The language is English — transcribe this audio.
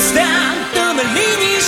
stand, the Melini